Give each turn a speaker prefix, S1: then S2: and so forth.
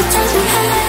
S1: 一战成名